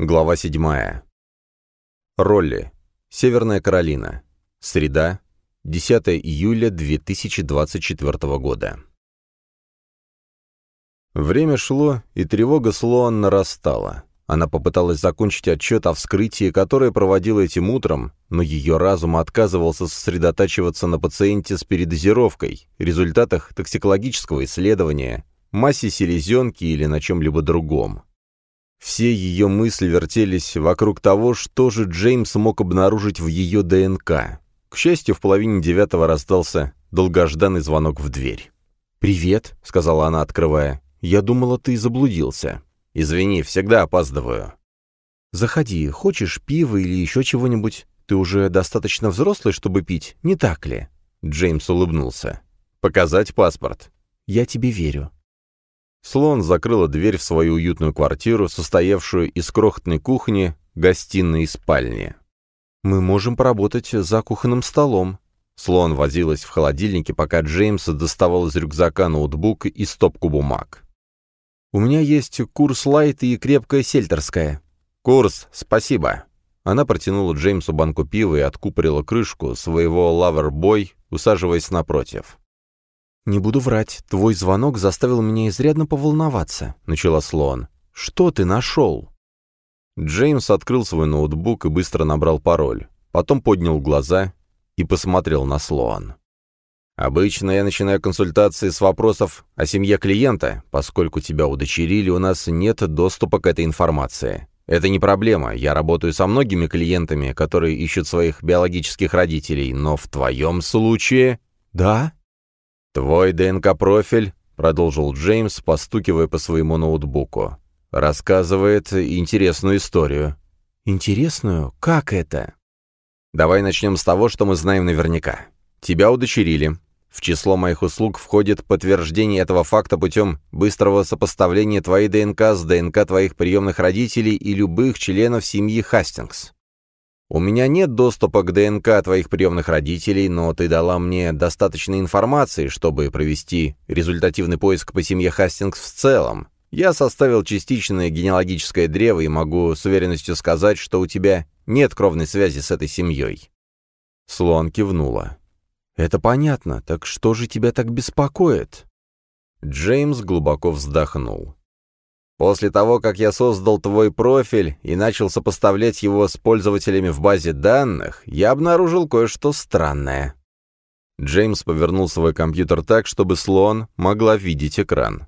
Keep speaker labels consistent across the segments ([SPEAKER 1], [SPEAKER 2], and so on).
[SPEAKER 1] Глава 7. Ролли. Северная Каролина. Среда. 10 июля 2024 года. Время шло, и тревога Слоан нарастала. Она попыталась закончить отчет о вскрытии, которое проводила этим утром, но ее разум отказывался сосредотачиваться на пациенте с передозировкой, результатах токсикологического исследования, массе селезенки или на чем-либо другом. Все ее мысли вертелись вокруг того, что же Джеймс мог обнаружить в ее ДНК. К счастью, в половине девятого раздался долгожданный звонок в дверь. «Привет», — сказала она, открывая. «Я думала, ты заблудился». «Извини, всегда опаздываю». «Заходи. Хочешь пива или еще чего-нибудь? Ты уже достаточно взрослый, чтобы пить, не так ли?» Джеймс улыбнулся. «Показать паспорт?» «Я тебе верю». Слон закрыла дверь в свою уютную квартиру, состоявшую из крохотной кухни, гостиной и спальни. «Мы можем поработать за кухонным столом». Слон возилась в холодильнике, пока Джеймс доставал из рюкзака ноутбук и стопку бумаг. «У меня есть курс лайт и крепкая сельтерская». «Курс, спасибо». Она протянула Джеймсу банку пива и откупорила крышку своего лавер-бой, усаживаясь напротив. «Не буду врать, твой звонок заставил меня изрядно поволноваться», — начала Слоан. «Что ты нашел?» Джеймс открыл свой ноутбук и быстро набрал пароль. Потом поднял глаза и посмотрел на Слоан. «Обычно я начинаю консультации с вопросов о семье клиента. Поскольку тебя удочерили, у нас нет доступа к этой информации. Это не проблема, я работаю со многими клиентами, которые ищут своих биологических родителей, но в твоем случае...» «Да?» «Твой ДНК-профиль», — продолжил Джеймс, постукивая по своему ноутбуку, — «рассказывает интересную историю».
[SPEAKER 2] «Интересную? Как это?»
[SPEAKER 1] «Давай начнем с того, что мы знаем наверняка. Тебя удочерили. В число моих услуг входит подтверждение этого факта путем быстрого сопоставления твоей ДНК с ДНК твоих приемных родителей и любых членов семьи Хастингс. У меня нет доступа к ДНК твоих приемных родителей, но ты дала мне достаточно информации, чтобы провести результативный поиск по семье Хастингс в целом. Я составил частичное генеалогическое древо и могу с уверенностью сказать, что у тебя нет кровной связи с этой семьей». Слон кивнула. «Это понятно. Так что же тебя так беспокоит?» Джеймс глубоко вздохнул. После того, как я создал твой профиль и начал сопоставлять его с пользователями в базе данных, я обнаружил кое-что странное». Джеймс повернул свой компьютер так, чтобы слон могла видеть экран.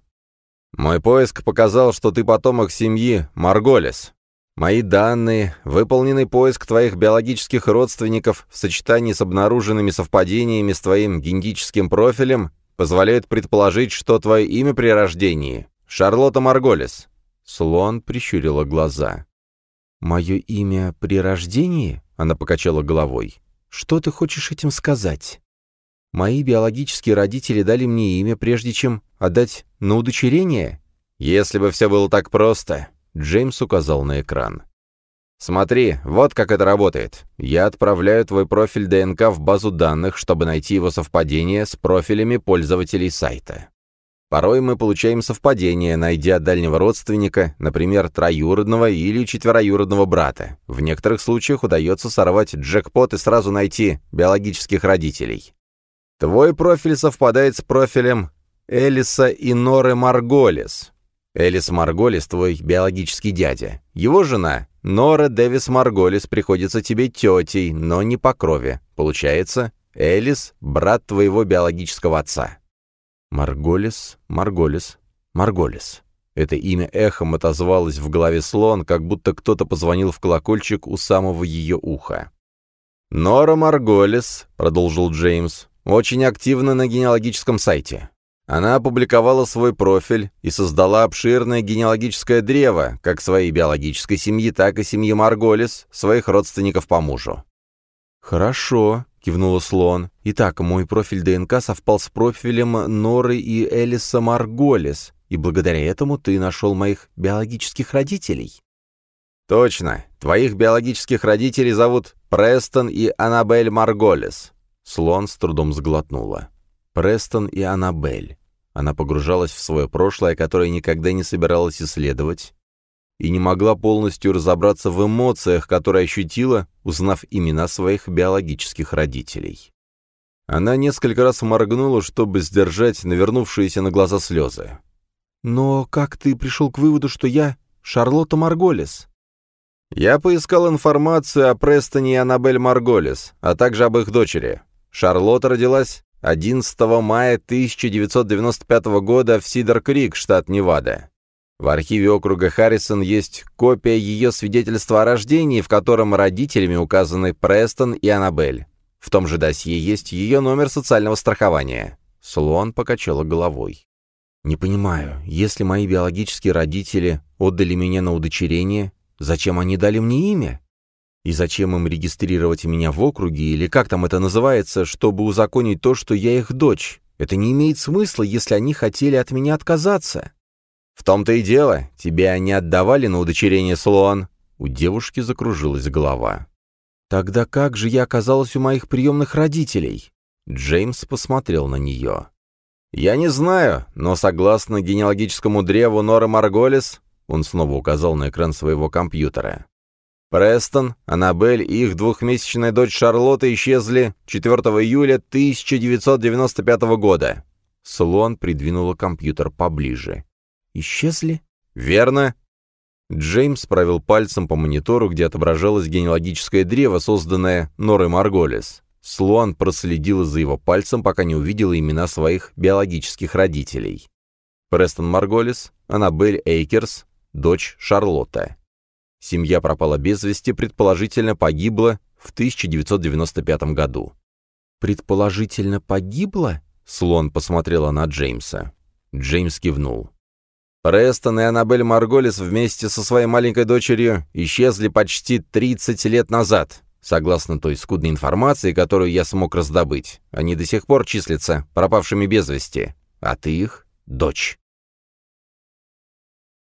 [SPEAKER 1] «Мой поиск показал, что ты потомок семьи Марголес. Мои данные, выполненный поиск твоих биологических родственников в сочетании с обнаруженными совпадениями с твоим генетическим профилем позволяют предположить, что твое имя при рождении «Шарлотта Марголис». Слон прищурила глаза.
[SPEAKER 2] «Мое имя при рождении?» — она покачала головой. «Что ты хочешь этим сказать? Мои биологические родители дали мне имя, прежде чем отдать на удочерение?»
[SPEAKER 1] «Если бы все было так просто», — Джеймс указал на экран. «Смотри, вот как это работает. Я отправляю твой профиль ДНК в базу данных, чтобы найти его совпадение с профилями пользователей сайта. Порой мы получаем совпадение, найдя дальнего родственника, например, троюродного или четвероюродного брата. В некоторых случаях удается сорвать джекпот и сразу найти биологических родителей. Твой профиль совпадает с профилем Элиса и Норы Марголис. Элис Марголис — твой биологический дядя. Его жена, Нора Дэвис Марголис, приходится тебе тетей, но не по крови. Получается, Элис — брат твоего биологического отца. Марголис, Марголис, Марголис. Это имя эхом отозвалось в голове слон, как будто кто-то позвонил в колокольчик у самого ее уха. «Нора Марголис», — продолжил Джеймс, — «очень активна на генеалогическом сайте. Она опубликовала свой профиль и создала обширное генеалогическое древо, как своей биологической семьи, так и семьи Марголис, своих родственников по мужу.
[SPEAKER 2] «Хорошо», — кивнула Слон. «Итак, мой профиль ДНК совпал с профилем Норы и Элиса Марголис, и благодаря этому ты нашел моих биологических родителей».
[SPEAKER 1] «Точно. Твоих биологических родителей зовут Престон и Аннабель Марголис».
[SPEAKER 2] Слон с трудом сглотнула. Престон и Аннабель. Она погружалась в свое прошлое, которое никогда не собиралась исследовать.
[SPEAKER 1] И не могла полностью разобраться в эмоциях, которые ощутила, узнав имена своих биологических родителей. Она несколько раз моргнула, чтобы сдержать навернувшиеся на глаза слезы.
[SPEAKER 2] «Но как ты пришел к выводу, что я Шарлотта Марголис?»
[SPEAKER 1] «Я поискал информацию о Престоне и Аннабель Марголис, а также об их дочери. Шарлотта родилась 11 мая 1995 года в Сидер-Крик, штат Невада. В архиве округа Харрисон есть копия ее свидетельства о рождении, в котором родителями указаны Престон и Аннабель. В том же досье есть ее номер социального страхования. Слон покачала головой.
[SPEAKER 2] «Не понимаю, если мои биологические родители отдали меня на удочерение, зачем они дали мне имя? И зачем им регистрировать меня в округе, или как там это называется, чтобы узаконить то, что я их дочь? Это не имеет смысла, если они хотели от меня отказаться».
[SPEAKER 1] «В том-то и дело, тебя не отдавали на удочерение, Слон». У девушки закружилась голова.
[SPEAKER 2] «Тогда как же я оказалась у моих приемных родителей?» Джеймс посмотрел на нее.
[SPEAKER 1] «Я не знаю, но согласно генеалогическому древу Норы Марголис, он снова указал на экран своего компьютера, Престон, Аннабель и их двухмесячная дочь Шарлотта исчезли 4 июля 1995 года.
[SPEAKER 2] Слон придвинула компьютер поближе. «Исчезли?»
[SPEAKER 1] «Верно. Джеймс провел пальцем по монитору, где отображалось генеалогическое древо, созданное Норой Марголис. Слоан проследила за его пальцем, пока не увидела имена своих биологических родителей. Престон Марголис, Аннабель Эйкерс, дочь Шарлотта. Семья пропала без вести, предположительно погибла в 1995 году.
[SPEAKER 2] «Предположительно погибла?» Слон посмотрела на Джеймса.
[SPEAKER 1] Джеймс кивнул. Престон и Аннабель Марголис вместе со своей маленькой дочерью исчезли почти 30 лет назад. Согласно той скудной информации, которую я смог раздобыть, они до сих пор числятся пропавшими без вести. А ты их — дочь.